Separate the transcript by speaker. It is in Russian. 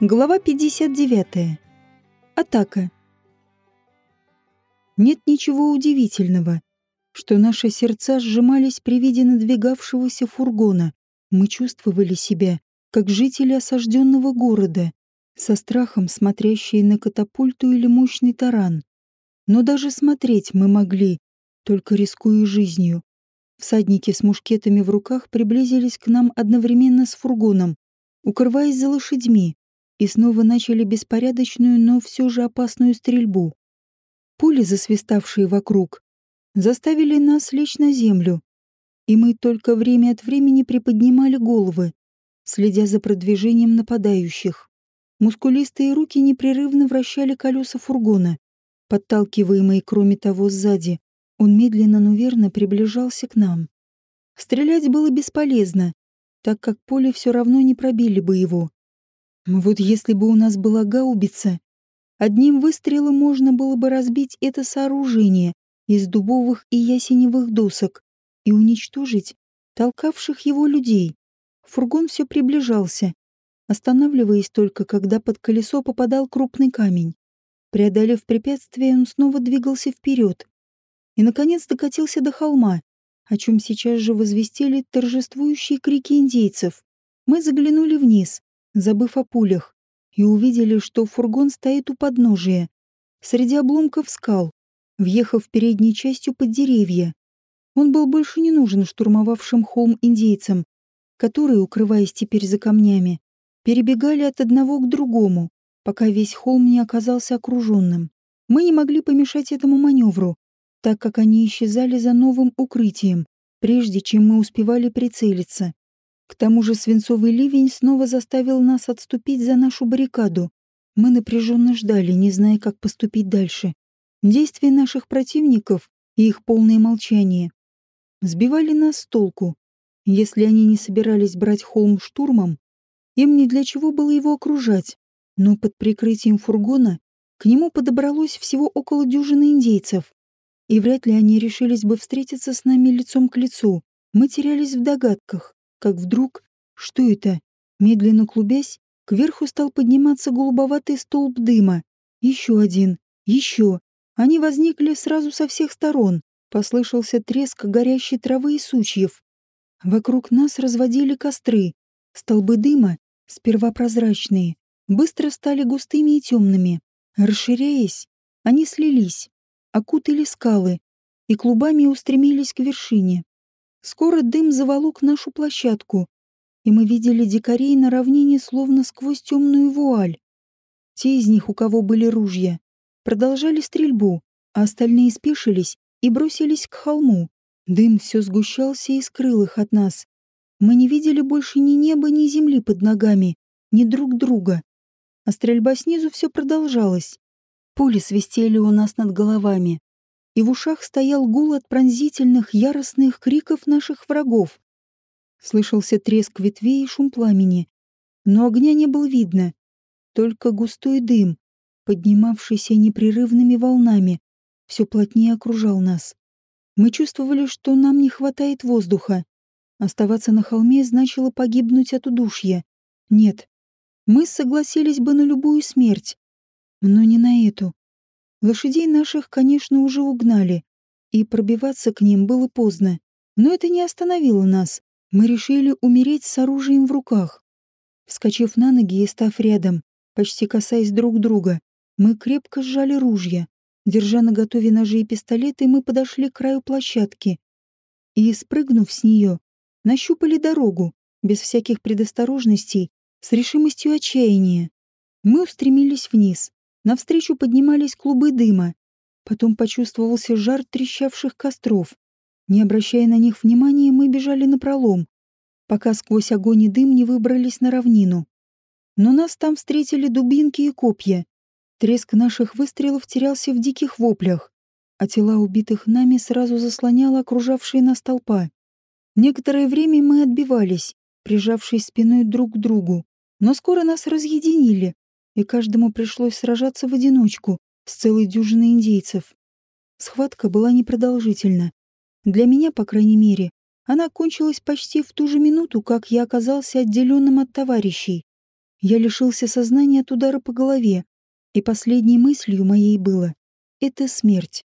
Speaker 1: Глава 59. Атака. Нет ничего удивительного, что наши сердца сжимались при виде надвигавшегося фургона. Мы чувствовали себя, как жители осажденного города, со страхом смотрящие на катапульту или мощный таран. Но даже смотреть мы могли, только рискуя жизнью. Всадники с мушкетами в руках приблизились к нам одновременно с фургоном, укрываясь за лошадьми, и снова начали беспорядочную, но все же опасную стрельбу. Пули, засвиставшие вокруг, заставили нас лечь на землю, и мы только время от времени приподнимали головы, следя за продвижением нападающих. Мускулистые руки непрерывно вращали колеса фургона, подталкиваемые, кроме того, сзади. Он медленно, но верно приближался к нам. Стрелять было бесполезно, так как поле все равно не пробили бы его. Вот если бы у нас была гаубица, одним выстрелом можно было бы разбить это сооружение из дубовых и ясеневых досок и уничтожить толкавших его людей. Фургон все приближался, останавливаясь только, когда под колесо попадал крупный камень. Преодолев препятствие, он снова двигался вперед и, наконец, докатился до холма, о чем сейчас же возвестили торжествующие крики индейцев. Мы заглянули вниз забыв о пулях, и увидели, что фургон стоит у подножия, среди обломков скал, въехав передней частью под деревья. Он был больше не нужен штурмовавшим холм индейцам, которые, укрываясь теперь за камнями, перебегали от одного к другому, пока весь холм не оказался окруженным. Мы не могли помешать этому маневру, так как они исчезали за новым укрытием, прежде чем мы успевали прицелиться. К тому же свинцовый ливень снова заставил нас отступить за нашу баррикаду. Мы напряженно ждали, не зная, как поступить дальше. Действия наших противников и их полное молчание сбивали нас с толку. Если они не собирались брать холм штурмом, им ни для чего было его окружать. Но под прикрытием фургона к нему подобралось всего около дюжины индейцев. И вряд ли они решились бы встретиться с нами лицом к лицу. Мы терялись в догадках как вдруг, что это, медленно клубясь, кверху стал подниматься голубоватый столб дыма. Еще один, еще. Они возникли сразу со всех сторон. Послышался треск горящей травы и сучьев. Вокруг нас разводили костры. Столбы дыма, сперва прозрачные, быстро стали густыми и темными. Расширяясь, они слились, окутали скалы и клубами устремились к вершине. Скоро дым заволок нашу площадку, и мы видели дикарей на равнине словно сквозь темную вуаль. Те из них, у кого были ружья, продолжали стрельбу, а остальные спешились и бросились к холму. Дым все сгущался и скрыл их от нас. Мы не видели больше ни неба, ни земли под ногами, ни друг друга. А стрельба снизу все продолжалась. Пули свистели у нас над головами и в ушах стоял гул от пронзительных, яростных криков наших врагов. Слышался треск ветвей и шум пламени, но огня не было видно, только густой дым, поднимавшийся непрерывными волнами, все плотнее окружал нас. Мы чувствовали, что нам не хватает воздуха. Оставаться на холме значило погибнуть от удушья. Нет, мы согласились бы на любую смерть, но не на эту. Лошадей наших, конечно, уже угнали, и пробиваться к ним было поздно. Но это не остановило нас. Мы решили умереть с оружием в руках. Вскочив на ноги и став рядом, почти касаясь друг друга, мы крепко сжали ружья. Держа на готове ножи и пистолеты, мы подошли к краю площадки. И, спрыгнув с нее, нащупали дорогу, без всяких предосторожностей, с решимостью отчаяния. Мы устремились вниз. Навстречу поднимались клубы дыма. Потом почувствовался жар трещавших костров. Не обращая на них внимания, мы бежали напролом, пока сквозь огонь и дым не выбрались на равнину. Но нас там встретили дубинки и копья. Треск наших выстрелов терялся в диких воплях, а тела убитых нами сразу заслоняла окружавшая нас толпа. Некоторое время мы отбивались, прижавшись спиной друг к другу, но скоро нас разъединили, и каждому пришлось сражаться в одиночку с целой дюжиной индейцев. Схватка была непродолжительна. Для меня, по крайней мере, она кончилась почти в ту же минуту, как я оказался отделенным от товарищей. Я лишился сознания от удара по голове, и последней мыслью моей было — это смерть.